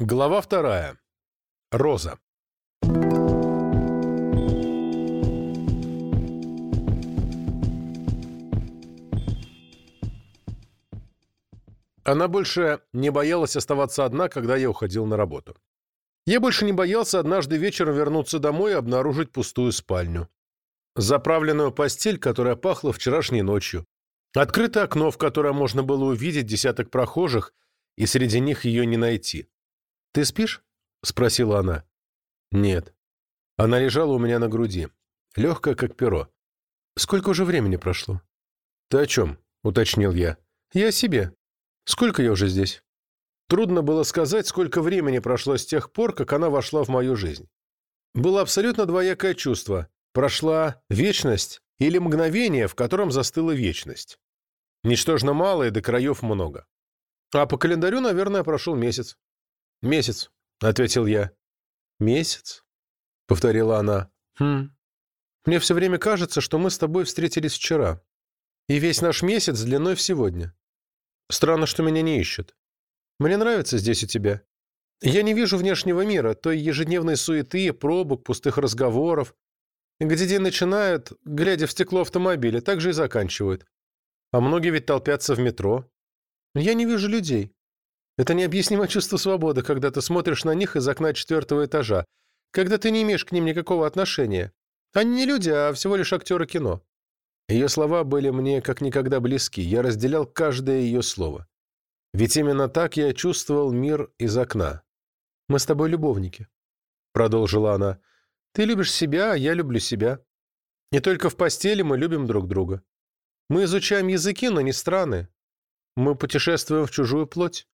Глава вторая. Роза. Она больше не боялась оставаться одна, когда я уходил на работу. Я больше не боялся однажды вечером вернуться домой и обнаружить пустую спальню. Заправленную постель, которая пахла вчерашней ночью. Открытое окно, в которое можно было увидеть десяток прохожих, и среди них ее не найти. «Ты спишь?» — спросила она. «Нет». Она лежала у меня на груди, легкая, как перо. «Сколько уже времени прошло?» «Ты о чем?» — уточнил я. «Я о себе. Сколько я уже здесь?» Трудно было сказать, сколько времени прошло с тех пор, как она вошла в мою жизнь. Было абсолютно двоякое чувство. Прошла вечность или мгновение, в котором застыла вечность. Ничтожно мало и до краев много. А по календарю, наверное, прошел месяц. «Месяц», — ответил я. «Месяц?» — повторила она. «Хм. Мне все время кажется, что мы с тобой встретились вчера. И весь наш месяц длиной в сегодня. Странно, что меня не ищут. Мне нравится здесь у тебя. Я не вижу внешнего мира, той ежедневной суеты, пробок, пустых разговоров, где день начинают, глядя в стекло автомобиля, так же и заканчивают. А многие ведь толпятся в метро. Я не вижу людей. Это необъяснимое чувство свободы, когда ты смотришь на них из окна четвертого этажа, когда ты не имеешь к ним никакого отношения. Они не люди, а всего лишь актеры кино. Ее слова были мне как никогда близки, я разделял каждое ее слово. Ведь именно так я чувствовал мир из окна. «Мы с тобой любовники», — продолжила она. «Ты любишь себя, а я люблю себя. Не только в постели мы любим друг друга. Мы изучаем языки, но не страны. Мы путешествуем в чужую плоть.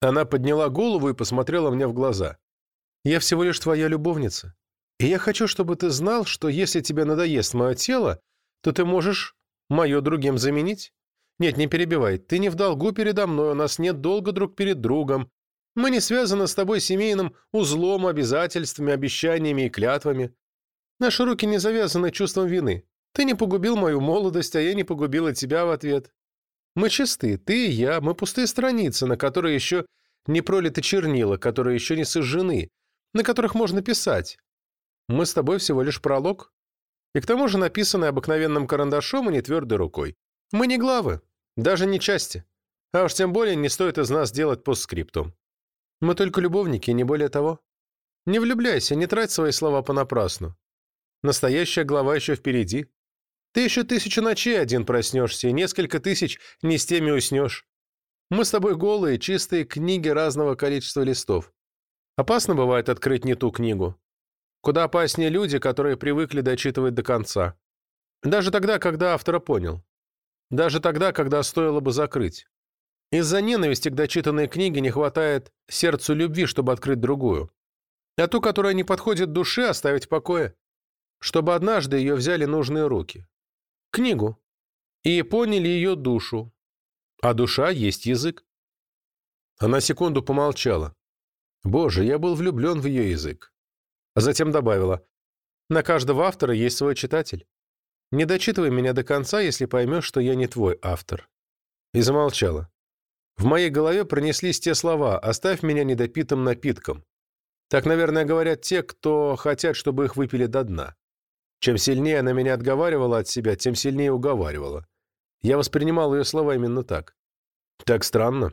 Она подняла голову и посмотрела мне в глаза. «Я всего лишь твоя любовница. И я хочу, чтобы ты знал, что если тебе надоест мое тело, то ты можешь мое другим заменить. Нет, не перебивай. Ты не в долгу передо мной, у нас нет долга друг перед другом. Мы не связаны с тобой семейным узлом, обязательствами, обещаниями и клятвами. Наши руки не завязаны чувством вины. Ты не погубил мою молодость, а я не погубила тебя в ответ. Мы чисты, ты и я, мы пустые страницы, на которые еще не пролиты чернила, которые еще не сожжены, на которых можно писать. Мы с тобой всего лишь пролог. И к тому же написаны обыкновенным карандашом и не твердой рукой. Мы не главы, даже не части. А уж тем более не стоит из нас делать постскриптум. Мы только любовники, не более того. Не влюбляйся, не трать свои слова понапрасну. Настоящая глава еще впереди. Ты еще тысячу ночей один проснешься, и несколько тысяч не с теми уснешь. Мы с тобой голые, чистые книги разного количества листов. Опасно бывает открыть не ту книгу. Куда опаснее люди, которые привыкли дочитывать до конца. Даже тогда, когда автора понял. Даже тогда, когда стоило бы закрыть. Из-за ненависти к дочитанной книге не хватает сердцу любви, чтобы открыть другую. А ту, которая не подходит душе, оставить в покое. Чтобы однажды ее взяли нужные руки книгу и поняли ее душу. А душа есть язык. Она секунду помолчала. Боже, я был влюблен в ее язык. А затем добавила. На каждого автора есть свой читатель. Не дочитывай меня до конца, если поймешь, что я не твой автор. И замолчала. В моей голове пронеслись те слова «оставь меня недопитым напитком». Так, наверное, говорят те, кто хотят, чтобы их выпили до дна. Чем сильнее она меня отговаривала от себя, тем сильнее уговаривала. Я воспринимал ее слова именно так. Так странно.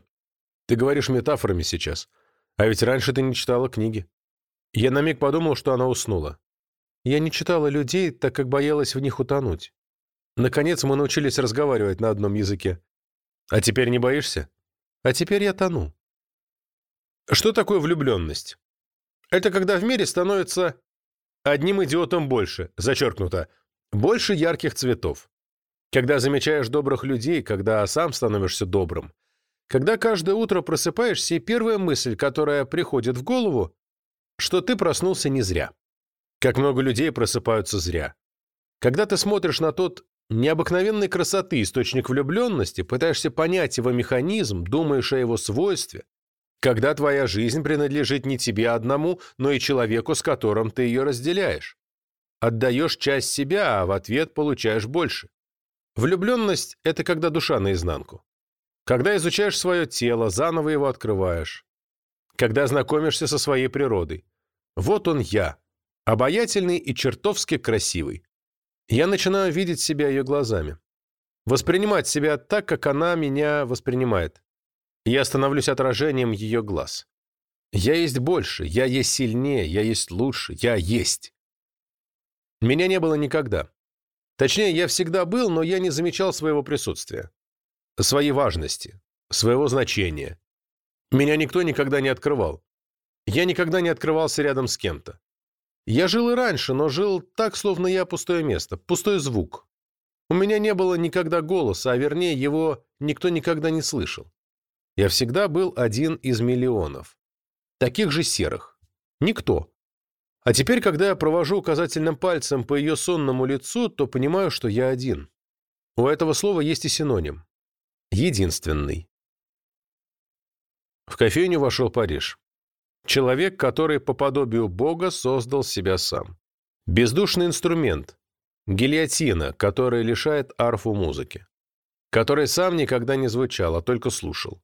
Ты говоришь метафорами сейчас. А ведь раньше ты не читала книги. Я на миг подумал, что она уснула. Я не читала людей, так как боялась в них утонуть. Наконец мы научились разговаривать на одном языке. А теперь не боишься? А теперь я тону. Что такое влюбленность? Это когда в мире становится Одним идиотом больше, зачеркнуто. Больше ярких цветов. Когда замечаешь добрых людей, когда сам становишься добрым. Когда каждое утро просыпаешься, и первая мысль, которая приходит в голову, что ты проснулся не зря. Как много людей просыпаются зря. Когда ты смотришь на тот необыкновенной красоты источник влюбленности, пытаешься понять его механизм, думаешь о его свойстве, когда твоя жизнь принадлежит не тебе одному, но и человеку, с которым ты ее разделяешь. Отдаешь часть себя, а в ответ получаешь больше. Влюбленность – это когда душа наизнанку. Когда изучаешь свое тело, заново его открываешь. когда знакомишься со своей природой. Вот он я, обаятельный и чертовски красивый. Я начинаю видеть себя ее глазами. Воспринимать себя так, как она меня воспринимает. Я становлюсь отражением ее глаз. Я есть больше, я есть сильнее, я есть лучше, я есть. Меня не было никогда. Точнее, я всегда был, но я не замечал своего присутствия, своей важности, своего значения. Меня никто никогда не открывал. Я никогда не открывался рядом с кем-то. Я жил и раньше, но жил так, словно я пустое место, пустой звук. У меня не было никогда голоса, а вернее, его никто никогда не слышал. Я всегда был один из миллионов. Таких же серых. Никто. А теперь, когда я провожу указательным пальцем по ее сонному лицу, то понимаю, что я один. У этого слова есть и синоним. Единственный. В кофейню вошел Париж. Человек, который по подобию Бога создал себя сам. Бездушный инструмент. Гильотина, которая лишает арфу музыки. Который сам никогда не звучал, а только слушал.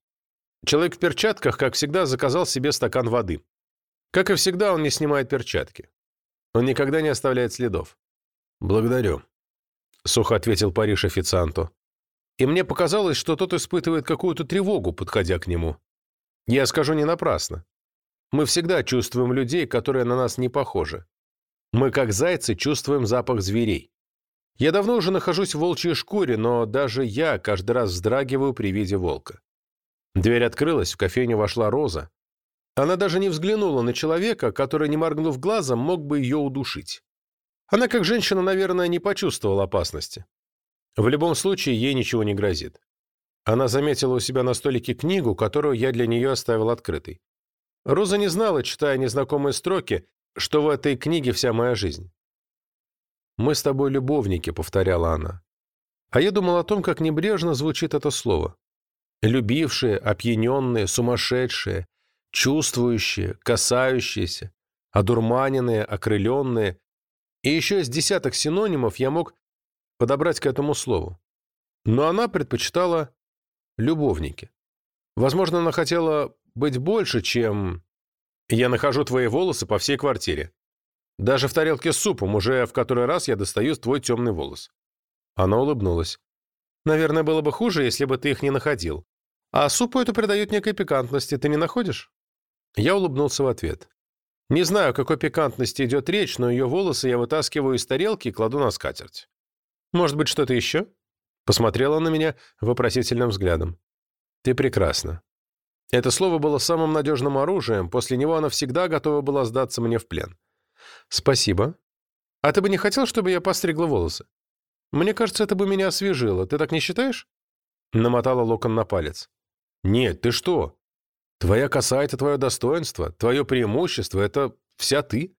Человек в перчатках, как всегда, заказал себе стакан воды. Как и всегда, он не снимает перчатки. Он никогда не оставляет следов. «Благодарю», — сухо ответил Париж официанту. И мне показалось, что тот испытывает какую-то тревогу, подходя к нему. Я скажу не напрасно. Мы всегда чувствуем людей, которые на нас не похожи. Мы, как зайцы, чувствуем запах зверей. Я давно уже нахожусь в волчьей шкуре, но даже я каждый раз вздрагиваю при виде волка. Дверь открылась, в кофейню вошла Роза. Она даже не взглянула на человека, который, не моргнув глазом, мог бы ее удушить. Она, как женщина, наверное, не почувствовала опасности. В любом случае, ей ничего не грозит. Она заметила у себя на столике книгу, которую я для нее оставил открытой. Роза не знала, читая незнакомые строки, что в этой книге вся моя жизнь. «Мы с тобой любовники», — повторяла она. А я думал о том, как небрежно звучит это слово. Любившие, опьяненные, сумасшедшие, чувствующие, касающиеся, одурманенные, окрыленные. И еще из десяток синонимов я мог подобрать к этому слову. Но она предпочитала любовники. Возможно, она хотела быть больше, чем «я нахожу твои волосы по всей квартире». Даже в тарелке с супом уже в который раз я достаю твой темный волос. Она улыбнулась. Наверное, было бы хуже, если бы ты их не находил. А супу это придает некой пикантности, ты не находишь? Я улыбнулся в ответ. Не знаю, о какой пикантности идет речь, но ее волосы я вытаскиваю из тарелки и кладу на скатерть. Может быть, что-то еще? Посмотрела на меня вопросительным взглядом. Ты прекрасна. Это слово было самым надежным оружием, после него она всегда готова была сдаться мне в плен. Спасибо. А ты бы не хотел, чтобы я постригла волосы? Мне кажется, это бы меня освежило. Ты так не считаешь? Намотала локон на палец. Нет, ты что? Твоя коса — это твое достоинство, твое преимущество — это вся ты.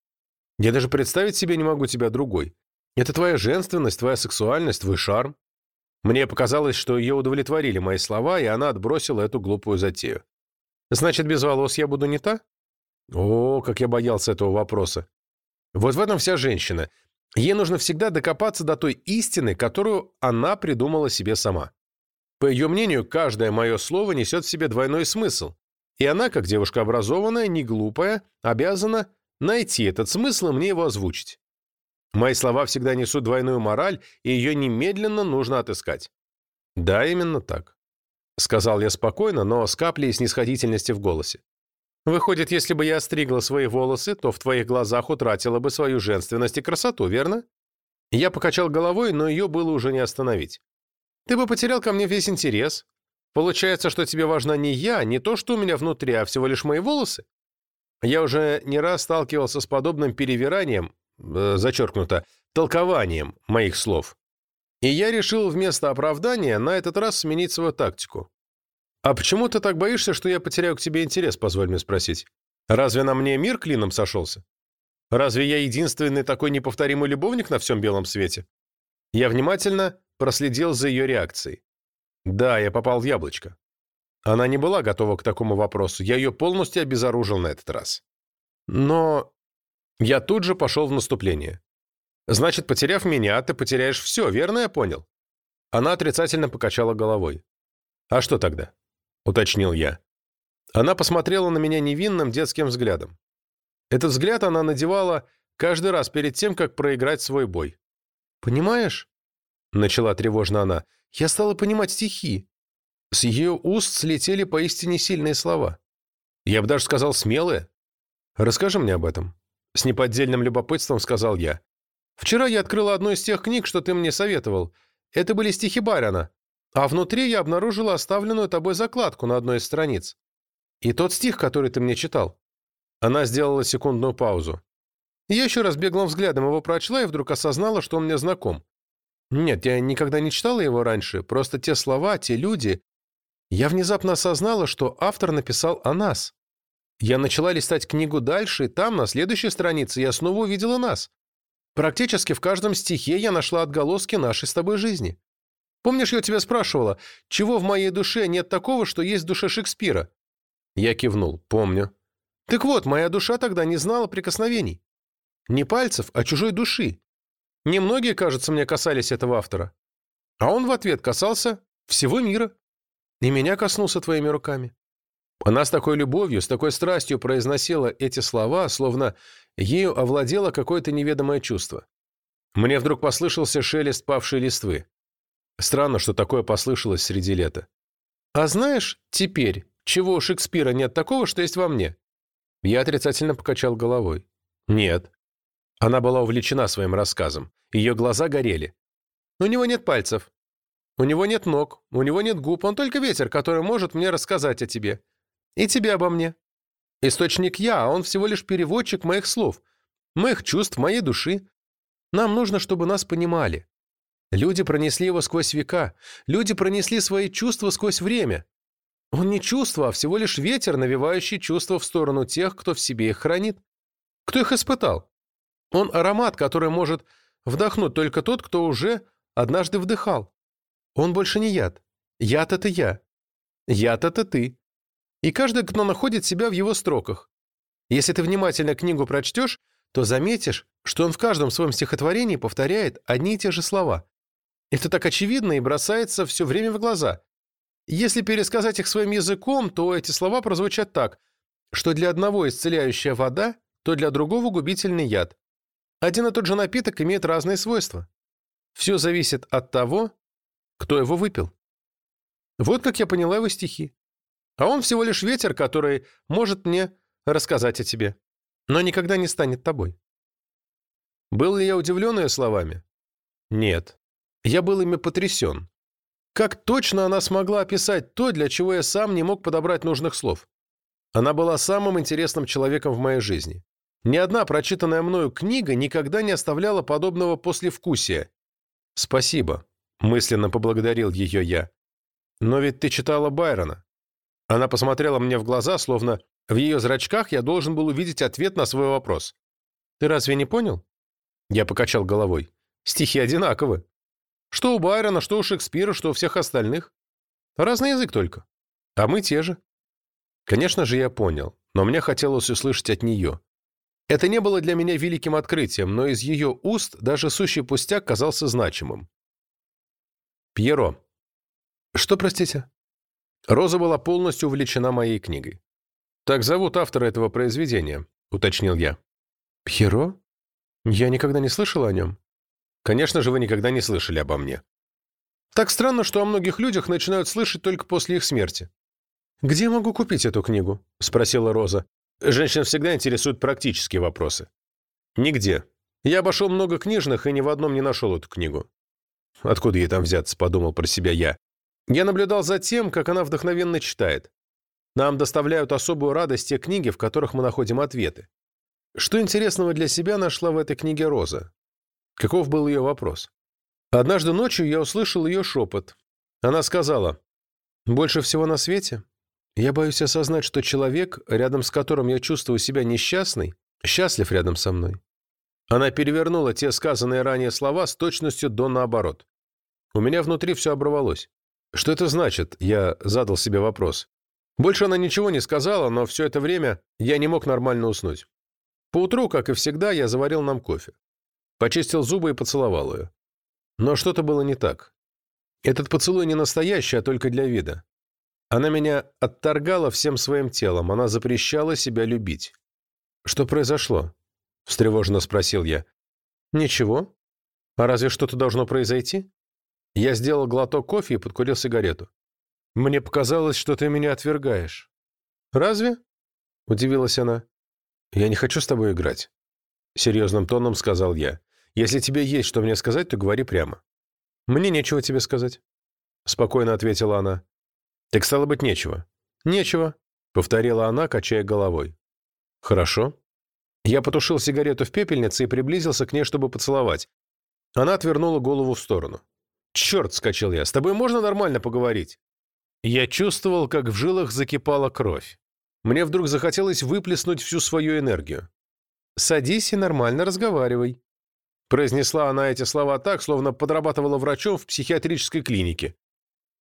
Я даже представить себе не могу тебя другой. Это твоя женственность, твоя сексуальность, твой шарм. Мне показалось, что ее удовлетворили мои слова, и она отбросила эту глупую затею. Значит, без волос я буду не та? О, как я боялся этого вопроса. Вот в этом вся женщина. Ей нужно всегда докопаться до той истины, которую она придумала себе сама. По ее мнению, каждое мое слово несет в себе двойной смысл. И она, как девушка образованная, не глупая, обязана найти этот смысл и мне его озвучить. Мои слова всегда несут двойную мораль, и ее немедленно нужно отыскать. Да, именно так. Сказал я спокойно, но с каплей снисходительности в голосе. Выходит, если бы я остригла свои волосы, то в твоих глазах утратила бы свою женственность и красоту, верно? Я покачал головой, но ее было уже не остановить. Ты бы потерял ко мне весь интерес. Получается, что тебе важна не я, не то, что у меня внутри, а всего лишь мои волосы? Я уже не раз сталкивался с подобным перевиранием, э, зачеркнуто, толкованием моих слов. И я решил вместо оправдания на этот раз сменить свою тактику. «А почему ты так боишься, что я потеряю к тебе интерес, позволь мне спросить? Разве на мне мир клином сошелся? Разве я единственный такой неповторимый любовник на всем белом свете?» Я внимательно проследил за ее реакцией. Да, я попал в яблочко. Она не была готова к такому вопросу. Я ее полностью обезоружил на этот раз. Но я тут же пошел в наступление. Значит, потеряв меня, ты потеряешь все, верно я понял? Она отрицательно покачала головой. А что тогда? Уточнил я. Она посмотрела на меня невинным детским взглядом. Этот взгляд она надевала каждый раз перед тем, как проиграть свой бой. «Понимаешь?» — начала тревожно она. «Я стала понимать стихи». С ее уст слетели поистине сильные слова. Я бы даже сказал смелые. «Расскажи мне об этом». С неподдельным любопытством сказал я. «Вчера я открыла одну из тех книг, что ты мне советовал. Это были стихи Байрона. А внутри я обнаружила оставленную тобой закладку на одной из страниц. И тот стих, который ты мне читал». Она сделала секундную паузу. Я еще раз беглым взглядом его прочла и вдруг осознала, что он мне знаком. Нет, я никогда не читала его раньше, просто те слова, те люди. Я внезапно осознала, что автор написал о нас. Я начала листать книгу дальше, и там, на следующей странице, я снова увидела нас. Практически в каждом стихе я нашла отголоски нашей с тобой жизни. Помнишь, я тебя спрашивала, чего в моей душе нет такого, что есть в душе Шекспира? Я кивнул. Помню. Так вот, моя душа тогда не знала прикосновений. Не пальцев, а чужой души. Немногие, кажется, мне касались этого автора. А он в ответ касался всего мира. И меня коснулся твоими руками. Она с такой любовью, с такой страстью произносила эти слова, словно ею овладело какое-то неведомое чувство. Мне вдруг послышался шелест павшей листвы. Странно, что такое послышалось среди лета. А знаешь, теперь, чего у Шекспира нет такого, что есть во мне? Я отрицательно покачал головой. Нет. Она была увлечена своим рассказом. Ее глаза горели. У него нет пальцев. У него нет ног. У него нет губ. Он только ветер, который может мне рассказать о тебе. И тебе обо мне. Источник я, а он всего лишь переводчик моих слов, моих чувств, моей души. Нам нужно, чтобы нас понимали. Люди пронесли его сквозь века. Люди пронесли свои чувства сквозь время. Он не чувство, а всего лишь ветер, навевающий чувства в сторону тех, кто в себе их хранит. Кто их испытал? Он аромат, который может вдохнуть только тот, кто уже однажды вдыхал. Он больше не яд. Яд — это я. Яд — это ты. И каждый, кто находит себя в его строках. Если ты внимательно книгу прочтешь, то заметишь, что он в каждом своем стихотворении повторяет одни и те же слова. Это так очевидно и бросается все время в глаза. Если пересказать их своим языком, то эти слова прозвучат так, что для одного исцеляющая вода, то для другого губительный яд. Один и тот же напиток имеет разные свойства. Все зависит от того, кто его выпил. Вот как я поняла его стихи. А он всего лишь ветер, который может мне рассказать о тебе, но никогда не станет тобой. Был ли я удивлен ее словами? Нет. Я был ими потрясен. Как точно она смогла описать то, для чего я сам не мог подобрать нужных слов. Она была самым интересным человеком в моей жизни. Ни одна прочитанная мною книга никогда не оставляла подобного послевкусия. «Спасибо», — мысленно поблагодарил ее я. «Но ведь ты читала Байрона». Она посмотрела мне в глаза, словно в ее зрачках я должен был увидеть ответ на свой вопрос. «Ты разве не понял?» Я покачал головой. «Стихи одинаковы. Что у Байрона, что у Шекспира, что у всех остальных. Разный язык только. А мы те же. Конечно же, я понял, но мне хотелось услышать от нее. Это не было для меня великим открытием, но из ее уст даже сущий пустяк казался значимым. Пьеро. Что, простите? Роза была полностью увлечена моей книгой. «Так зовут автора этого произведения», — уточнил я. «Пьеро? Я никогда не слышал о нем». Конечно же, вы никогда не слышали обо мне. Так странно, что о многих людях начинают слышать только после их смерти. «Где я могу купить эту книгу?» – спросила Роза. Женщин всегда интересуют практические вопросы. «Нигде. Я обошел много книжных и ни в одном не нашел эту книгу». «Откуда ей там взяться?» – подумал про себя я. Я наблюдал за тем, как она вдохновенно читает. Нам доставляют особую радость те книги, в которых мы находим ответы. Что интересного для себя нашла в этой книге Роза? Каков был ее вопрос? Однажды ночью я услышал ее шепот. Она сказала, «Больше всего на свете я боюсь осознать, что человек, рядом с которым я чувствую себя несчастной, счастлив рядом со мной». Она перевернула те сказанные ранее слова с точностью до наоборот. У меня внутри все оборвалось. Что это значит? Я задал себе вопрос. Больше она ничего не сказала, но все это время я не мог нормально уснуть. Поутру, как и всегда, я заварил нам кофе. Почистил зубы и поцеловал ее. Но что-то было не так. Этот поцелуй не настоящий, а только для вида. Она меня отторгала всем своим телом, она запрещала себя любить. «Что произошло?» — встревоженно спросил я. «Ничего. А разве что-то должно произойти?» Я сделал глоток кофе и подкурил сигарету. «Мне показалось, что ты меня отвергаешь». «Разве?» — удивилась она. «Я не хочу с тобой играть», — серьезным тоном сказал я. «Если тебе есть что мне сказать, то говори прямо». «Мне нечего тебе сказать», — спокойно ответила она. «Так стало быть, нечего». «Нечего», — повторила она, качая головой. «Хорошо». Я потушил сигарету в пепельнице и приблизился к ней, чтобы поцеловать. Она отвернула голову в сторону. «Черт!» — скачал я. «С тобой можно нормально поговорить?» Я чувствовал, как в жилах закипала кровь. Мне вдруг захотелось выплеснуть всю свою энергию. «Садись и нормально разговаривай», — произнесла она эти слова так, словно подрабатывала врачом в психиатрической клинике.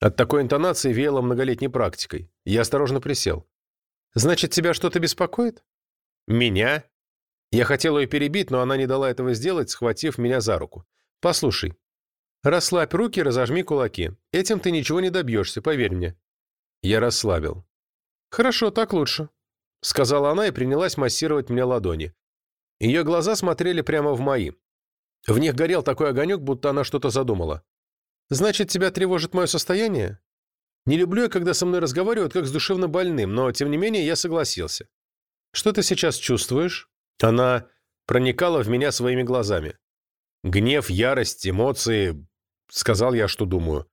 От такой интонации веяло многолетней практикой. Я осторожно присел. «Значит, тебя что-то беспокоит?» «Меня?» Я хотел ее перебить, но она не дала этого сделать, схватив меня за руку. «Послушай, расслабь руки, разожми кулаки. Этим ты ничего не добьешься, поверь мне». Я расслабил. «Хорошо, так лучше», — сказала она и принялась массировать мне ладони. Ее глаза смотрели прямо в мои. В них горел такой огонек, будто она что-то задумала. «Значит, тебя тревожит мое состояние?» «Не люблю я, когда со мной разговаривают, как с душевно больным, но, тем не менее, я согласился». «Что ты сейчас чувствуешь?» Она проникала в меня своими глазами. «Гнев, ярость, эмоции...» — сказал я, что думаю.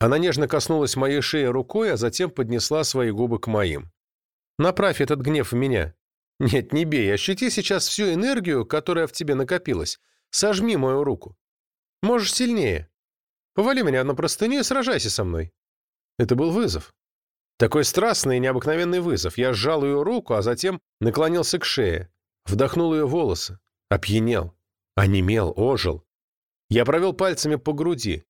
Она нежно коснулась моей шеи рукой, а затем поднесла свои губы к моим. «Направь этот гнев в меня. Нет, не бей, ощути сейчас всю энергию, которая в тебе накопилась. Сожми мою руку. Можешь сильнее. Повали меня на простыню и сражайся со мной». Это был вызов. Такой страстный и необыкновенный вызов. Я сжал ее руку, а затем наклонился к шее. Вдохнул ее волосы. Опьянел. Онемел, ожил. Я провел пальцами по груди.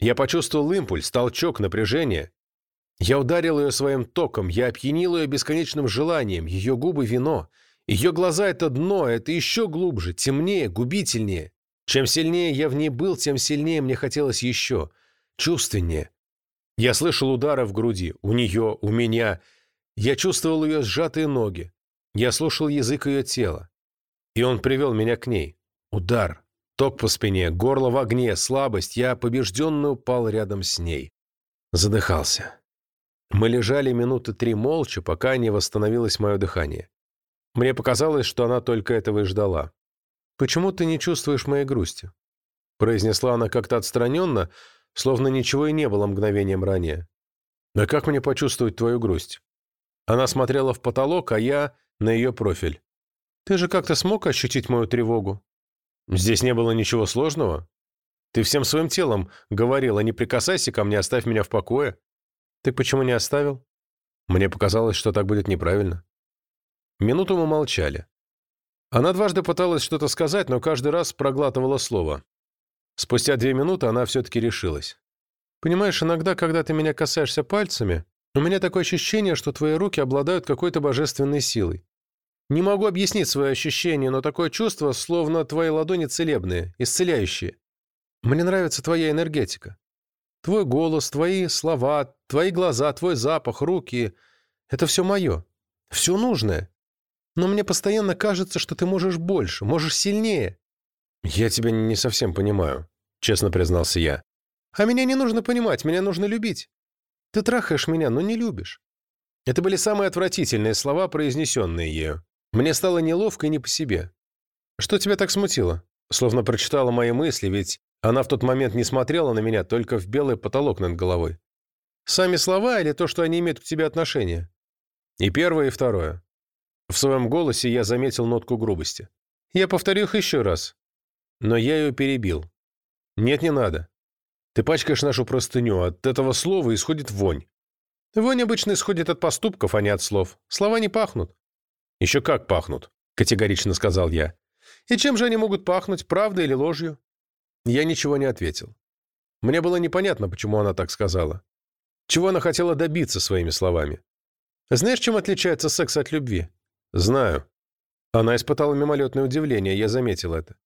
Я почувствовал импульс, толчок, напряжение. Я ударил ее своим током, я опьянил ее бесконечным желанием, ее губы — вино. Ее глаза — это дно, это еще глубже, темнее, губительнее. Чем сильнее я в ней был, тем сильнее мне хотелось еще. Чувственнее. Я слышал удары в груди. У нее, у меня. Я чувствовал ее сжатые ноги. Я слушал язык ее тела. И он привел меня к ней. Удар. Ток по спине, горло в огне, слабость. Я побежденно упал рядом с ней. Задыхался. Мы лежали минуты три молча, пока не восстановилось мое дыхание. Мне показалось, что она только этого и ждала. «Почему ты не чувствуешь моей грусти?» произнесла она как-то отстраненно, словно ничего и не было мгновением ранее. «А как мне почувствовать твою грусть?» Она смотрела в потолок, а я на ее профиль. «Ты же как-то смог ощутить мою тревогу?» Здесь не было ничего сложного. Ты всем своим телом говорила, не прикасайся ко мне, оставь меня в покое. Ты почему не оставил? Мне показалось, что так будет неправильно. Минуту мы молчали. Она дважды пыталась что-то сказать, но каждый раз проглатывала слово. Спустя две минуты она все-таки решилась. «Понимаешь, иногда, когда ты меня касаешься пальцами, у меня такое ощущение, что твои руки обладают какой-то божественной силой. Не могу объяснить свое ощущение, но такое чувство, словно твои ладони целебные, исцеляющие. Мне нравится твоя энергетика. Твой голос, твои слова, твои глаза, твой запах, руки — это все мое. Все нужное. Но мне постоянно кажется, что ты можешь больше, можешь сильнее. Я тебя не совсем понимаю, честно признался я. А меня не нужно понимать, меня нужно любить. Ты трахаешь меня, но не любишь. Это были самые отвратительные слова, произнесенные ею. Мне стало неловко и не по себе. «Что тебя так смутило?» Словно прочитала мои мысли, ведь она в тот момент не смотрела на меня, только в белый потолок над головой. «Сами слова или то, что они имеют к тебе отношение?» И первое, и второе. В своем голосе я заметил нотку грубости. «Я повторю их еще раз». Но я ее перебил. «Нет, не надо. Ты пачкаешь нашу простыню, от этого слова исходит вонь. Вонь обычно исходит от поступков, а не от слов. Слова не пахнут. «Еще как пахнут», — категорично сказал я. «И чем же они могут пахнуть, правдой или ложью?» Я ничего не ответил. Мне было непонятно, почему она так сказала. Чего она хотела добиться своими словами. «Знаешь, чем отличается секс от любви?» «Знаю». Она испытала мимолетное удивление, я заметил это.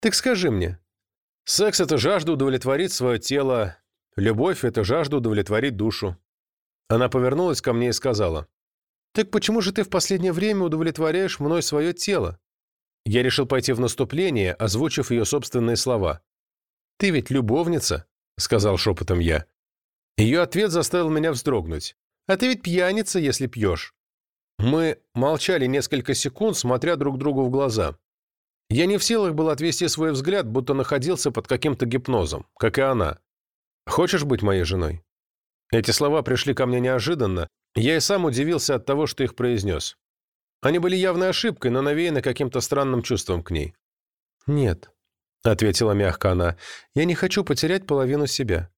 «Так скажи мне». «Секс — это жажда удовлетворить свое тело. Любовь — это жажда удовлетворить душу. Она повернулась ко мне и сказала, «Так почему же ты в последнее время удовлетворяешь мной свое тело?» Я решил пойти в наступление, озвучив ее собственные слова. «Ты ведь любовница», — сказал шепотом я. Ее ответ заставил меня вздрогнуть. «А ты ведь пьяница, если пьешь». Мы молчали несколько секунд, смотря друг другу в глаза. Я не в силах был отвести свой взгляд, будто находился под каким-то гипнозом, как и она. «Хочешь быть моей женой?» Эти слова пришли ко мне неожиданно. Я и сам удивился от того, что их произнес. Они были явной ошибкой, но навеяны каким-то странным чувством к ней. «Нет», — ответила мягко она, — «я не хочу потерять половину себя.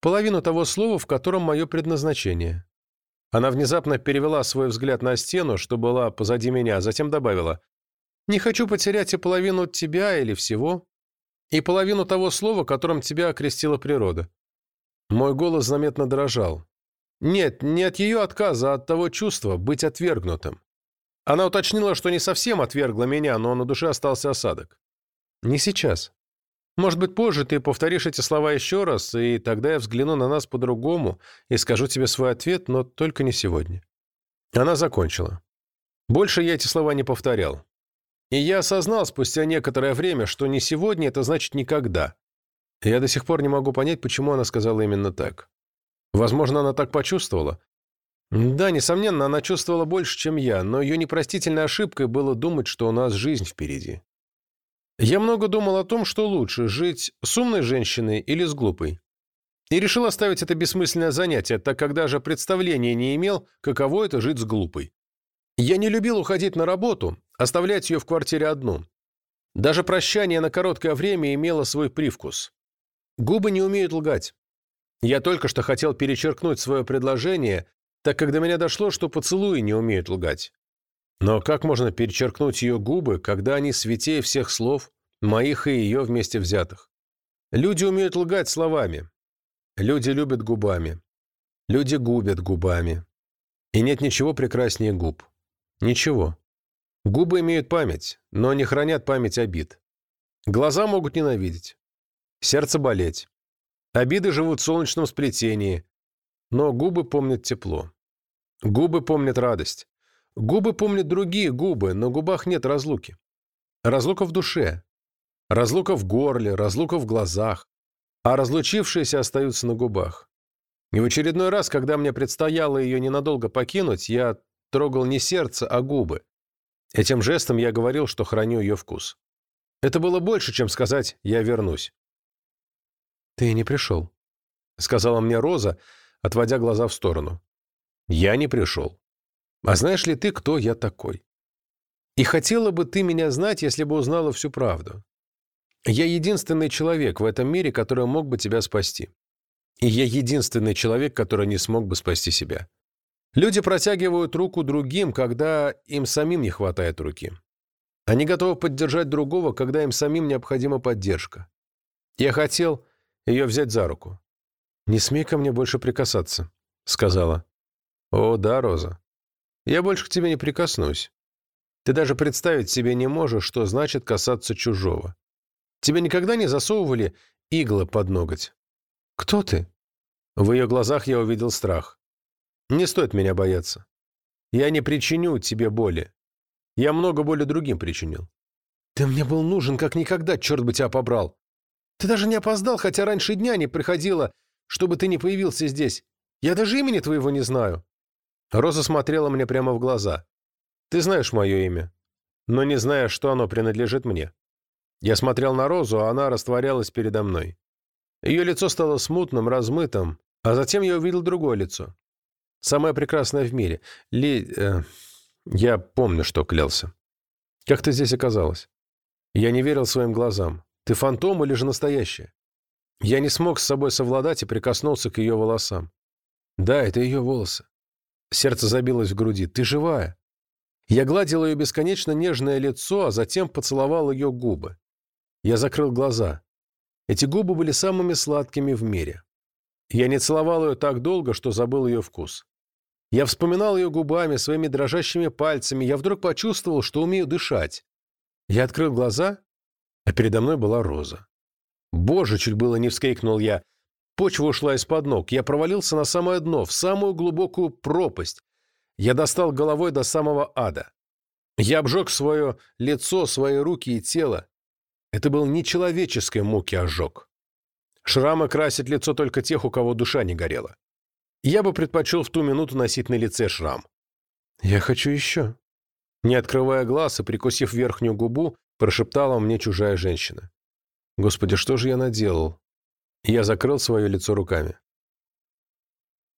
Половину того слова, в котором мое предназначение». Она внезапно перевела свой взгляд на стену, что была позади меня, а затем добавила, «Не хочу потерять и половину тебя или всего, и половину того слова, которым тебя окрестила природа». Мой голос заметно дрожал. Нет, не от ее отказа, а от того чувства быть отвергнутым. Она уточнила, что не совсем отвергла меня, но на душе остался осадок. «Не сейчас. Может быть, позже ты повторишь эти слова еще раз, и тогда я взгляну на нас по-другому и скажу тебе свой ответ, но только не сегодня». Она закончила. Больше я эти слова не повторял. И я осознал спустя некоторое время, что не сегодня – это значит никогда. Я до сих пор не могу понять, почему она сказала именно так. Возможно, она так почувствовала, да, несомненно, она чувствовала больше, чем я, но ее непростительной ошибкой было думать, что у нас жизнь впереди. Я много думал о том, что лучше, жить с умной женщиной или с глупой. И решил оставить это бессмысленное занятие, так как даже представления не имел, каково это жить с глупой. Я не любил уходить на работу, оставлять ее в квартире одну. Даже прощание на короткое время имело свой привкус. Губы не умеют лгать. Я только что хотел перечеркнуть свое предложение, так как до меня дошло, что поцелуи не умеют лгать. Но как можно перечеркнуть ее губы, когда они святее всех слов, моих и ее вместе взятых? Люди умеют лгать словами. Люди любят губами. Люди губят губами. И нет ничего прекраснее губ. Ничего. Губы имеют память, но не хранят память обид. Глаза могут ненавидеть. Сердце болеть. Обиды живут в солнечном сплетении, но губы помнят тепло. Губы помнят радость. Губы помнят другие губы, на губах нет разлуки. Разлука в душе. Разлука в горле, разлука в глазах. А разлучившиеся остаются на губах. И в очередной раз, когда мне предстояло ее ненадолго покинуть, я трогал не сердце, а губы. Этим жестом я говорил, что храню ее вкус. Это было больше, чем сказать «я вернусь». «Ты не пришел», — сказала мне Роза, отводя глаза в сторону. Я не пришел. А знаешь ли ты, кто я такой? И хотела бы ты меня знать, если бы узнала всю правду. Я единственный человек в этом мире, который мог бы тебя спасти. И я единственный человек, который не смог бы спасти себя. Люди протягивают руку другим, когда им самим не хватает руки. Они готовы поддержать другого, когда им самим необходима поддержка. Я хотел ее взять за руку. «Не смей ко мне больше прикасаться», — сказала. «О, да, Роза. Я больше к тебе не прикоснусь. Ты даже представить себе не можешь, что значит касаться чужого. Тебе никогда не засовывали иглы под ноготь? Кто ты?» В ее глазах я увидел страх. «Не стоит меня бояться. Я не причиню тебе боли. Я много боли другим причинил. Ты мне был нужен как никогда, черт бы тебя побрал. Ты даже не опоздал, хотя раньше дня не приходила, чтобы ты не появился здесь. Я даже имени твоего не знаю. Роза смотрела мне прямо в глаза. «Ты знаешь мое имя, но не знаешь, что оно принадлежит мне». Я смотрел на Розу, а она растворялась передо мной. Ее лицо стало смутным, размытым, а затем я увидел другое лицо. Самое прекрасное в мире. Ли... Э, я помню, что клялся. Как ты здесь оказалась? Я не верил своим глазам. Ты фантом или же настоящая? Я не смог с собой совладать и прикоснулся к ее волосам. Да, это ее волосы. Сердце забилось в груди. «Ты живая!» Я гладил ее бесконечно нежное лицо, а затем поцеловал ее губы. Я закрыл глаза. Эти губы были самыми сладкими в мире. Я не целовал ее так долго, что забыл ее вкус. Я вспоминал ее губами, своими дрожащими пальцами. Я вдруг почувствовал, что умею дышать. Я открыл глаза, а передо мной была Роза. «Боже!» — чуть было не вскрикнул я. Почва ушла из-под ног. Я провалился на самое дно, в самую глубокую пропасть. Я достал головой до самого ада. Я обжег свое лицо, свои руки и тело. Это был не человеческой муки ожог. Шрамы красят лицо только тех, у кого душа не горела. Я бы предпочел в ту минуту носить на лице шрам. «Я хочу еще». Не открывая глаз и прикусив верхнюю губу, прошептала мне чужая женщина. «Господи, что же я наделал?» Я закрыл свое лицо руками.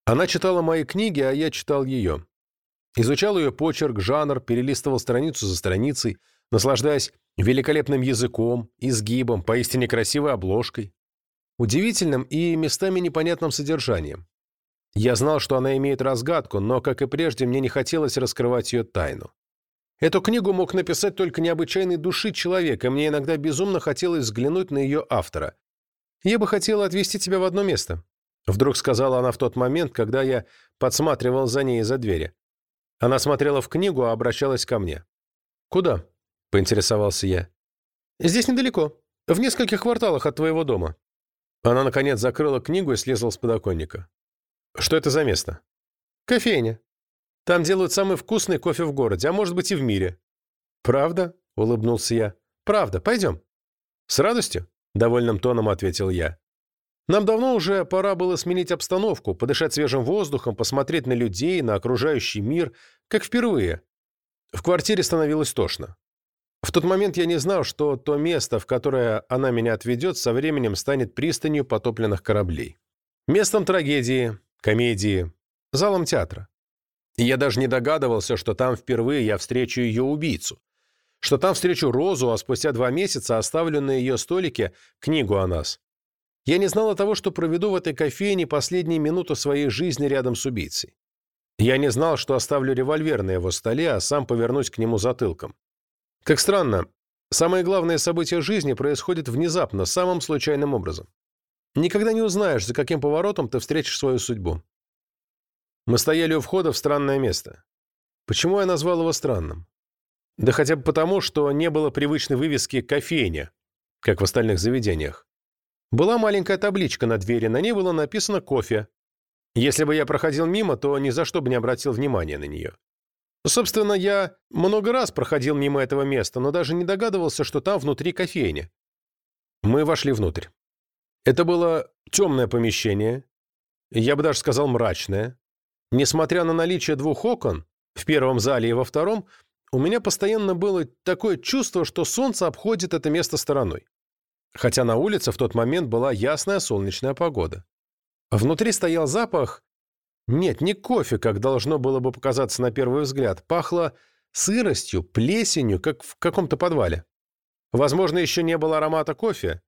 Она читала мои книги, а я читал ее. Изучал ее почерк, жанр, перелистывал страницу за страницей, наслаждаясь великолепным языком, изгибом, поистине красивой обложкой, удивительным и местами непонятным содержанием. Я знал, что она имеет разгадку, но, как и прежде, мне не хотелось раскрывать ее тайну. Эту книгу мог написать только необычайной души человек, и мне иногда безумно хотелось взглянуть на ее автора. «Я бы хотела отвезти тебя в одно место», — вдруг сказала она в тот момент, когда я подсматривал за ней из-за двери. Она смотрела в книгу, а обращалась ко мне. «Куда?» — поинтересовался я. «Здесь недалеко, в нескольких кварталах от твоего дома». Она, наконец, закрыла книгу и слезла с подоконника. «Что это за место?» «Кофейня. Там делают самый вкусный кофе в городе, а может быть и в мире». «Правда?» — улыбнулся я. «Правда. Пойдем». «С радостью?» — довольным тоном ответил я. Нам давно уже пора было сменить обстановку, подышать свежим воздухом, посмотреть на людей, на окружающий мир, как впервые. В квартире становилось тошно. В тот момент я не знал, что то место, в которое она меня отведет, со временем станет пристанью потопленных кораблей. Местом трагедии, комедии, залом театра. И я даже не догадывался, что там впервые я встречу ее убийцу. Что там встречу Розу, а спустя два месяца оставлю на ее столике книгу о нас. Я не знала того, что проведу в этой кофейне последние минуты своей жизни рядом с убийцей. Я не знал, что оставлю револьвер на его столе, а сам повернусь к нему затылком. Как странно, самые главные события жизни происходят внезапно, самым случайным образом. Никогда не узнаешь, за каким поворотом ты встретишь свою судьбу. Мы стояли у входа в странное место. Почему я назвал его странным? Да хотя бы потому, что не было привычной вывески «кофейня», как в остальных заведениях. Была маленькая табличка на двери, на ней было написано «кофе». Если бы я проходил мимо, то ни за что бы не обратил внимания на нее. Собственно, я много раз проходил мимо этого места, но даже не догадывался, что там внутри кофейня. Мы вошли внутрь. Это было темное помещение, я бы даже сказал мрачное. Несмотря на наличие двух окон, в первом зале и во втором, у меня постоянно было такое чувство, что солнце обходит это место стороной хотя на улице в тот момент была ясная солнечная погода. Внутри стоял запах... Нет, не кофе, как должно было бы показаться на первый взгляд. Пахло сыростью, плесенью, как в каком-то подвале. Возможно, еще не было аромата кофе,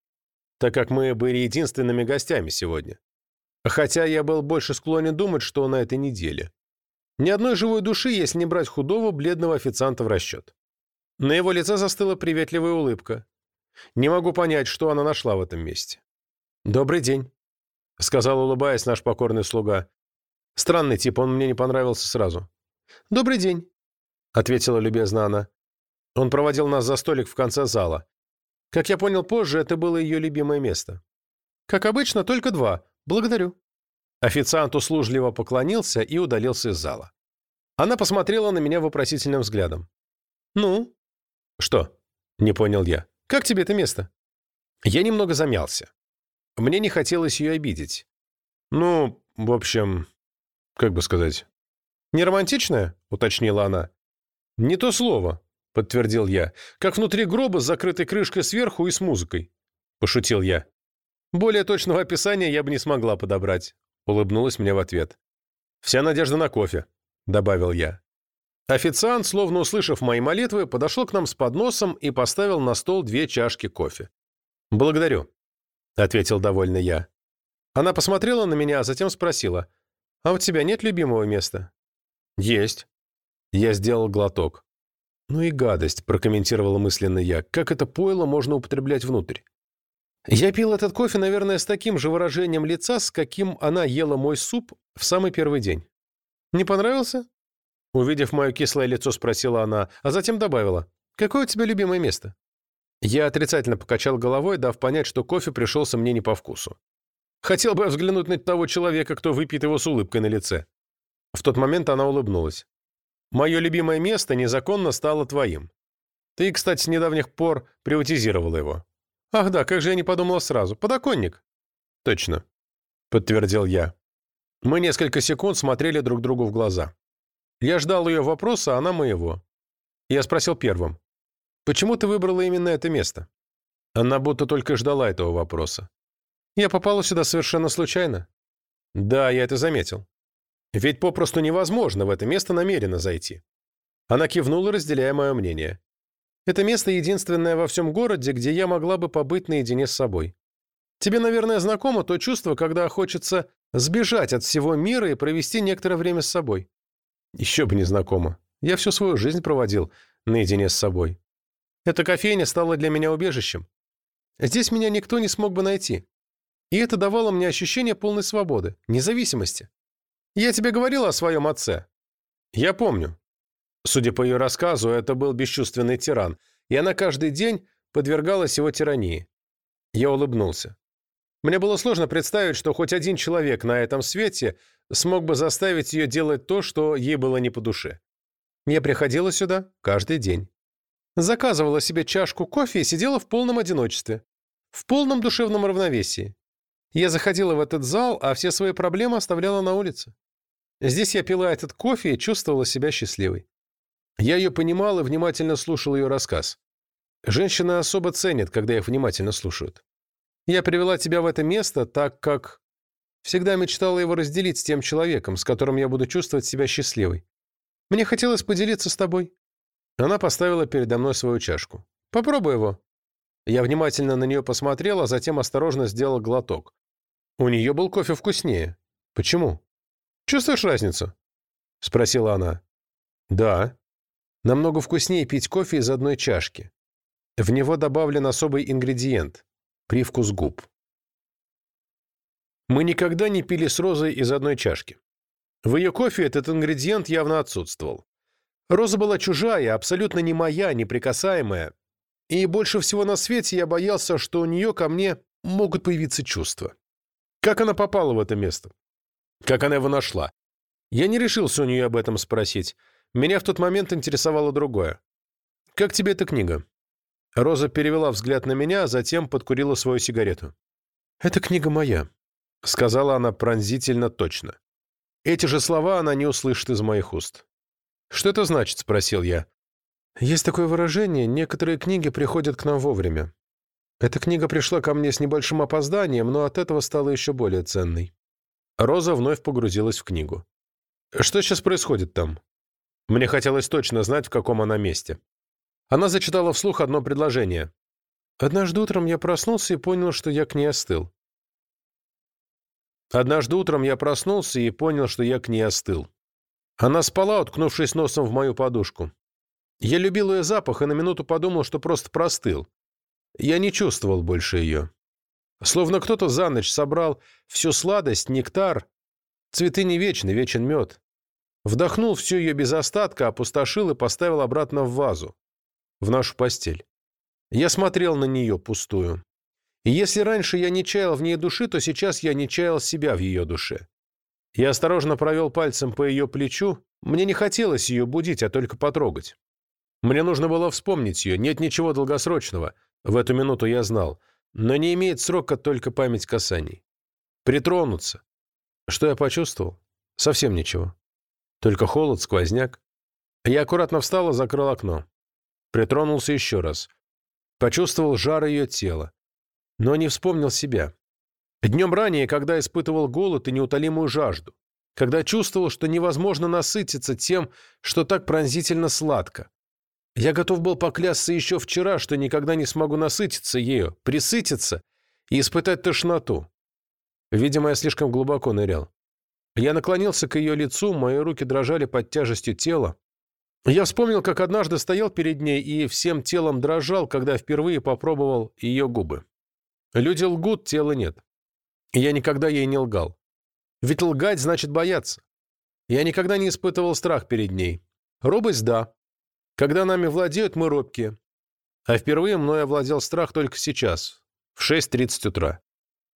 так как мы были единственными гостями сегодня. Хотя я был больше склонен думать, что на этой неделе. Ни одной живой души, если не брать худого, бледного официанта в расчет. На его лице застыла приветливая улыбка. Не могу понять, что она нашла в этом месте. «Добрый день», — сказал, улыбаясь, наш покорный слуга. Странный тип, он мне не понравился сразу. «Добрый день», — ответила любезно она. Он проводил нас за столик в конце зала. Как я понял позже, это было ее любимое место. «Как обычно, только два. Благодарю». Официант услужливо поклонился и удалился из зала. Она посмотрела на меня вопросительным взглядом. «Ну?» «Что?» — не понял я. Как тебе это место?» Я немного замялся. Мне не хотелось ее обидеть. «Ну, в общем, как бы сказать...» «Не романтичное?» — уточнила она. «Не то слово», — подтвердил я. «Как внутри гроба с закрытой крышкой сверху и с музыкой», — пошутил я. «Более точного описания я бы не смогла подобрать», — улыбнулась мне в ответ. «Вся надежда на кофе», — добавил я. Официант, словно услышав мои молитвы, подошел к нам с подносом и поставил на стол две чашки кофе. «Благодарю», — ответил довольно я. Она посмотрела на меня, а затем спросила, «А у тебя нет любимого места?» «Есть». Я сделал глоток. «Ну и гадость», — прокомментировала мысленно я, «как это пойло можно употреблять внутрь?» Я пил этот кофе, наверное, с таким же выражением лица, с каким она ела мой суп в самый первый день. «Не понравился?» Увидев мое кислое лицо, спросила она, а затем добавила, «Какое у тебя любимое место?» Я отрицательно покачал головой, дав понять, что кофе пришелся мне не по вкусу. Хотел бы взглянуть на того человека, кто выпьет его с улыбкой на лице». В тот момент она улыбнулась. «Мое любимое место незаконно стало твоим. Ты, кстати, с недавних пор приватизировала его». «Ах да, как же я не подумала сразу. Подоконник». «Точно», — подтвердил я. Мы несколько секунд смотрели друг другу в глаза. Я ждал ее вопроса, а она моего. Я спросил первым. «Почему ты выбрала именно это место?» Она будто только ждала этого вопроса. «Я попала сюда совершенно случайно». «Да, я это заметил. Ведь попросту невозможно в это место намеренно зайти». Она кивнула, разделяя мое мнение. «Это место единственное во всем городе, где я могла бы побыть наедине с собой. Тебе, наверное, знакомо то чувство, когда хочется сбежать от всего мира и провести некоторое время с собой. Еще бы не знакомо. Я всю свою жизнь проводил наедине с собой. Эта кофейня стала для меня убежищем. Здесь меня никто не смог бы найти. И это давало мне ощущение полной свободы, независимости. Я тебе говорил о своем отце. Я помню. Судя по ее рассказу, это был бесчувственный тиран, и она каждый день подвергалась его тирании. Я улыбнулся. Мне было сложно представить, что хоть один человек на этом свете смог бы заставить ее делать то, что ей было не по душе. Я приходила сюда каждый день. Заказывала себе чашку кофе и сидела в полном одиночестве. В полном душевном равновесии. Я заходила в этот зал, а все свои проблемы оставляла на улице. Здесь я пила этот кофе и чувствовала себя счастливой. Я ее понимал и внимательно слушал ее рассказ. Женщины особо ценят, когда их внимательно слушают. Я привела тебя в это место, так как всегда мечтала его разделить с тем человеком, с которым я буду чувствовать себя счастливой. Мне хотелось поделиться с тобой». Она поставила передо мной свою чашку. «Попробуй его». Я внимательно на нее посмотрел, а затем осторожно сделал глоток. У нее был кофе вкуснее. Почему? Чувствуешь разницу? Спросила она. Да. Намного вкуснее пить кофе из одной чашки. В него добавлен особый ингредиент привкус губ. Мы никогда не пили с Розой из одной чашки. В ее кофе этот ингредиент явно отсутствовал. Роза была чужая, абсолютно не моя, неприкасаемая. И больше всего на свете я боялся, что у нее ко мне могут появиться чувства. Как она попала в это место? Как она его нашла? Я не решился у нее об этом спросить. Меня в тот момент интересовало другое. «Как тебе эта книга?» Роза перевела взгляд на меня, а затем подкурила свою сигарету. «Это книга моя», — сказала она пронзительно точно. Эти же слова она не услышит из моих уст. «Что это значит?» — спросил я. «Есть такое выражение, некоторые книги приходят к нам вовремя. Эта книга пришла ко мне с небольшим опозданием, но от этого стала еще более ценной». Роза вновь погрузилась в книгу. «Что сейчас происходит там?» Мне хотелось точно знать, в каком она месте. Она зачитала вслух одно предложение. «Однажды утром я проснулся и понял, что я к ней остыл». Однажды утром я проснулся и понял, что я к ней остыл. Она спала, уткнувшись носом в мою подушку. Я любил ее запах и на минуту подумал, что просто простыл. Я не чувствовал больше ее. Словно кто-то за ночь собрал всю сладость, нектар. Цветы не вечны, вечен мед. Вдохнул всю ее без остатка, опустошил и поставил обратно в вазу в нашу постель. Я смотрел на нее пустую. И если раньше я не чаял в ней души, то сейчас я не чаял себя в ее душе. Я осторожно провел пальцем по ее плечу. Мне не хотелось ее будить, а только потрогать. Мне нужно было вспомнить ее. Нет ничего долгосрочного. В эту минуту я знал. Но не имеет срока только память касаний. Притронуться. Что я почувствовал? Совсем ничего. Только холод, сквозняк. Я аккуратно встал и закрыл окно. Притронулся еще раз. Почувствовал жар ее тела. Но не вспомнил себя. Днем ранее, когда испытывал голод и неутолимую жажду. Когда чувствовал, что невозможно насытиться тем, что так пронзительно сладко. Я готов был поклясться еще вчера, что никогда не смогу насытиться ею, присытиться и испытать тошноту. Видимо, я слишком глубоко нырял. Я наклонился к ее лицу, мои руки дрожали под тяжестью тела. Я вспомнил, как однажды стоял перед ней и всем телом дрожал, когда впервые попробовал ее губы. Люди лгут, тела нет. Я никогда ей не лгал. Ведь лгать значит бояться. Я никогда не испытывал страх перед ней. Робость – да. Когда нами владеют, мы робкие. А впервые мной овладел страх только сейчас, в 6.30 утра.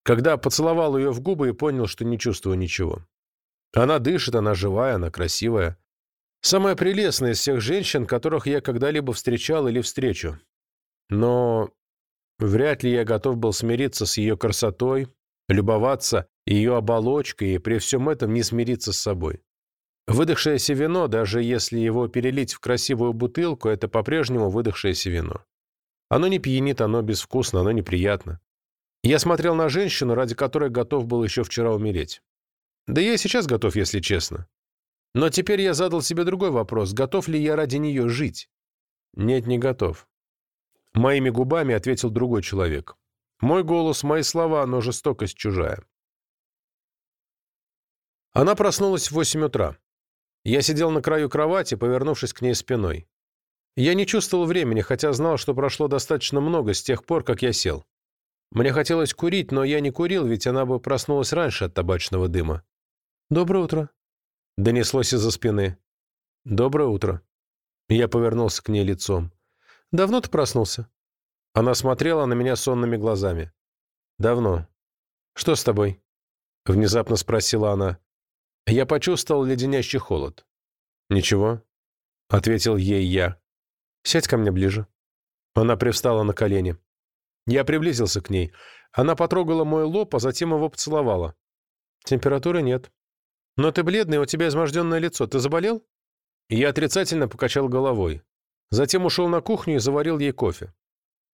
Когда поцеловал ее в губы и понял, что не чувствую ничего. Она дышит, она живая, она красивая. Самая прелестная из всех женщин, которых я когда-либо встречал или встречу. Но вряд ли я готов был смириться с ее красотой, любоваться ее оболочкой и при всем этом не смириться с собой. Выдохшееся вино, даже если его перелить в красивую бутылку, это по-прежнему выдохшееся вино. Оно не пьянит, оно безвкусно, оно неприятно. Я смотрел на женщину, ради которой готов был еще вчера умереть. Да я и сейчас готов, если честно. Но теперь я задал себе другой вопрос. Готов ли я ради нее жить? Нет, не готов. Моими губами ответил другой человек. Мой голос, мои слова, но жестокость чужая. Она проснулась в восемь утра. Я сидел на краю кровати, повернувшись к ней спиной. Я не чувствовал времени, хотя знал, что прошло достаточно много с тех пор, как я сел. Мне хотелось курить, но я не курил, ведь она бы проснулась раньше от табачного дыма. «Доброе утро», — донеслось из-за спины. «Доброе утро». Я повернулся к ней лицом. «Давно ты проснулся?» Она смотрела на меня сонными глазами. «Давно. Что с тобой?» Внезапно спросила она. Я почувствовал леденящий холод. «Ничего», — ответил ей я. «Сядь ко мне ближе». Она привстала на колени. Я приблизился к ней. Она потрогала мой лоб, а затем его поцеловала. «Температуры нет», «Но ты бледный, у тебя изможденное лицо. Ты заболел?» Я отрицательно покачал головой. Затем ушел на кухню и заварил ей кофе.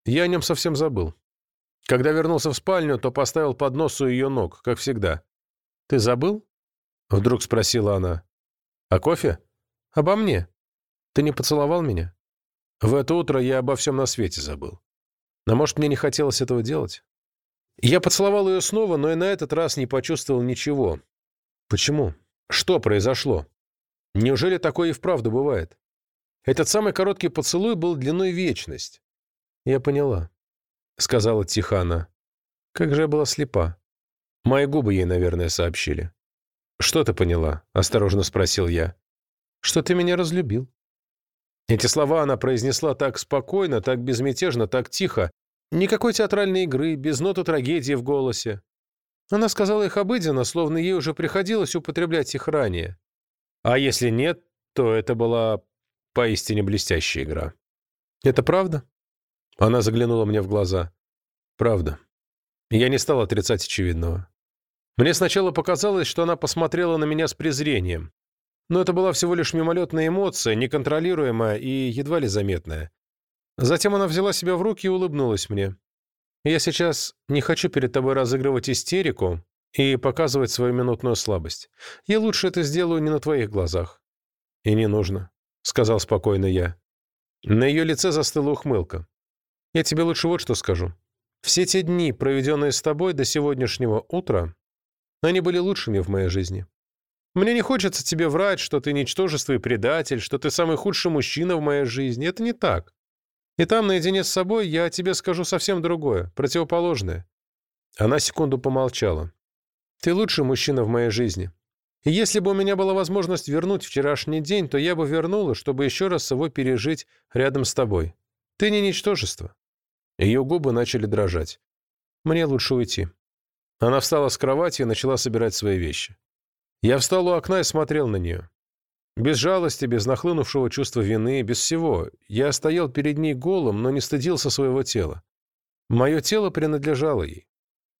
Я о нем совсем забыл. Когда вернулся в спальню, то поставил поднос у ее ног, как всегда. «Ты забыл?» — вдруг спросила она. «А кофе?» «Обо мне. Ты не поцеловал меня?» В это утро я обо всем на свете забыл. Но, может, мне не хотелось этого делать? Я поцеловал ее снова, но и на этот раз не почувствовал ничего, Почему? Что произошло? Неужели такое и вправду бывает? Этот самый короткий поцелуй был длиной вечность. Я поняла, — сказала Тихана. Как же я была слепа. Мои губы ей, наверное, сообщили. «Что ты поняла?» — осторожно спросил я. «Что ты меня разлюбил». Эти слова она произнесла так спокойно, так безмятежно, так тихо. Никакой театральной игры, без ноты трагедии в голосе. Она сказала их обыденно, словно ей уже приходилось употреблять их ранее. А если нет, то это была поистине блестящая игра. «Это правда?» Она заглянула мне в глаза. «Правда». Я не стал отрицать очевидного. Мне сначала показалось, что она посмотрела на меня с презрением. Но это была всего лишь мимолетная эмоция, неконтролируемая и едва ли заметная. Затем она взяла себя в руки и улыбнулась мне. Я сейчас не хочу перед тобой разыгрывать истерику и показывать свою минутную слабость. Я лучше это сделаю не на твоих глазах». «И не нужно», — сказал спокойно я. На ее лице застыла ухмылка. «Я тебе лучше вот что скажу. Все те дни, проведенные с тобой до сегодняшнего утра, они были лучшими в моей жизни. Мне не хочется тебе врать, что ты ничтожество и предатель, что ты самый худший мужчина в моей жизни. Это не так. И там, наедине с собой, я тебе скажу совсем другое, противоположное». Она секунду помолчала. «Ты лучший мужчина в моей жизни. И если бы у меня была возможность вернуть вчерашний день, то я бы вернула, чтобы еще раз его пережить рядом с тобой. Ты не ничтожество». Ее губы начали дрожать. «Мне лучше уйти». Она встала с кровати и начала собирать свои вещи. Я встал у окна и смотрел на нее. Без жалости, без нахлынувшего чувства вины, без всего. Я стоял перед ней голым, но не стыдился своего тела. Мое тело принадлежало ей.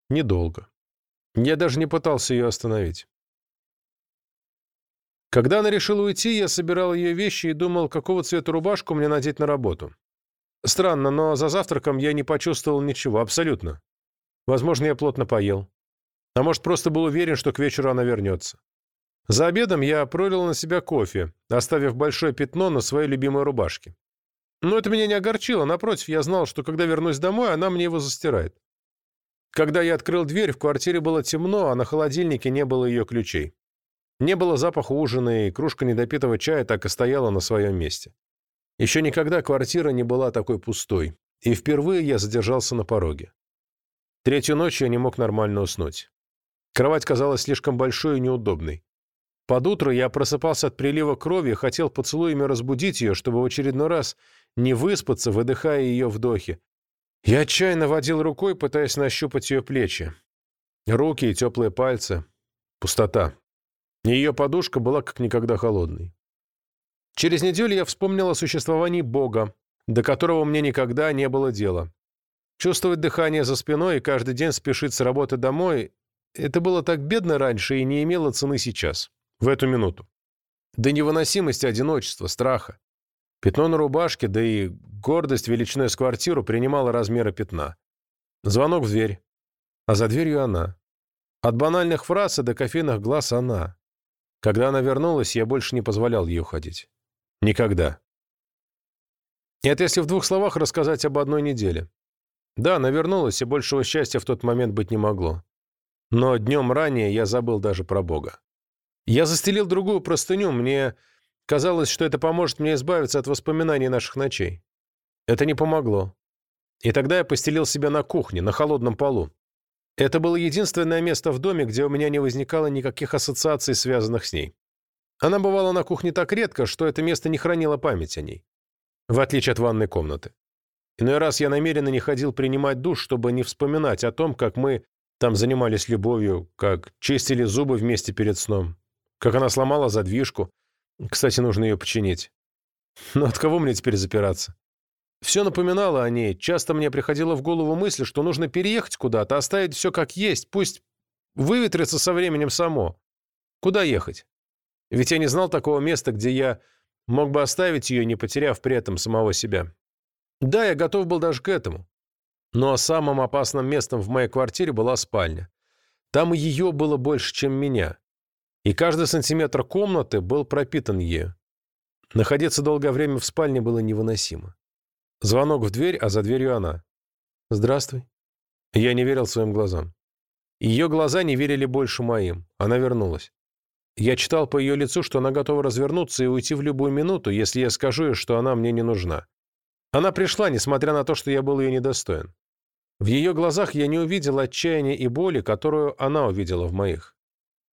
Недолго. Я даже не пытался ее остановить. Когда она решила уйти, я собирал ее вещи и думал, какого цвета рубашку мне надеть на работу. Странно, но за завтраком я не почувствовал ничего, абсолютно. Возможно, я плотно поел. А может, просто был уверен, что к вечеру она вернется. За обедом я пролил на себя кофе, оставив большое пятно на своей любимой рубашке. Но это меня не огорчило, напротив, я знал, что когда вернусь домой, она мне его застирает. Когда я открыл дверь, в квартире было темно, а на холодильнике не было ее ключей. Не было запаха ужина, и кружка недопитого чая так и стояла на своем месте. Еще никогда квартира не была такой пустой, и впервые я задержался на пороге. Третью ночь я не мог нормально уснуть. Кровать казалась слишком большой и неудобной. Под утро я просыпался от прилива крови и хотел поцелуями разбудить ее, чтобы в очередной раз не выспаться, выдыхая ее вдохи. Я отчаянно водил рукой, пытаясь нащупать ее плечи. Руки и теплые пальцы. Пустота. Ее подушка была как никогда холодной. Через неделю я вспомнил о существовании Бога, до которого мне никогда не было дела. Чувствовать дыхание за спиной и каждый день спешить с работы домой — это было так бедно раньше и не имело цены сейчас, в эту минуту. До невыносимости одиночества, страха. Пятно на рубашке, да и гордость величиной с квартиру принимала размеры пятна. Звонок в дверь. А за дверью она. От банальных фраз и до кофейных глаз она. Когда она вернулась, я больше не позволял ей уходить. Никогда. Это если в двух словах рассказать об одной неделе. Да, она вернулась, и большего счастья в тот момент быть не могло. Но днем ранее я забыл даже про Бога. Я застелил другую простыню, мне казалось, что это поможет мне избавиться от воспоминаний наших ночей. Это не помогло. И тогда я постелил себя на кухне, на холодном полу. Это было единственное место в доме, где у меня не возникало никаких ассоциаций, связанных с ней. Она бывала на кухне так редко, что это место не хранило память о ней. В отличие от ванной комнаты. Иной раз я намеренно не ходил принимать душ, чтобы не вспоминать о том, как мы там занимались любовью, как чистили зубы вместе перед сном, как она сломала задвижку. Кстати, нужно ее починить. Но от кого мне теперь запираться? Все напоминало о ней. Часто мне приходила в голову мысль, что нужно переехать куда-то, оставить все как есть, пусть выветрится со временем само. Куда ехать? Ведь я не знал такого места, где я мог бы оставить ее, не потеряв при этом самого себя. Да, я готов был даже к этому. Но самым опасным местом в моей квартире была спальня. Там ее было больше, чем меня. И каждый сантиметр комнаты был пропитан ею. Находиться долгое время в спальне было невыносимо. Звонок в дверь, а за дверью она. «Здравствуй». Я не верил своим глазам. Ее глаза не верили больше моим. Она вернулась. Я читал по ее лицу, что она готова развернуться и уйти в любую минуту, если я скажу ей, что она мне не нужна. Она пришла, несмотря на то, что я был ее недостоин. В ее глазах я не увидел отчаяния и боли, которую она увидела в моих.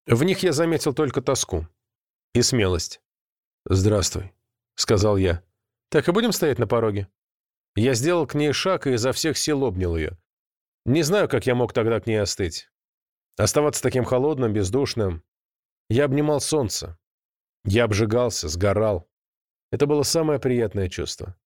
В них я заметил только тоску и смелость. «Здравствуй», — сказал я. «Так и будем стоять на пороге?» Я сделал к ней шаг и изо всех сил обнял ее. Не знаю, как я мог тогда к ней остыть. Оставаться таким холодным, бездушным. Я обнимал солнце. Я обжигался, сгорал. Это было самое приятное чувство.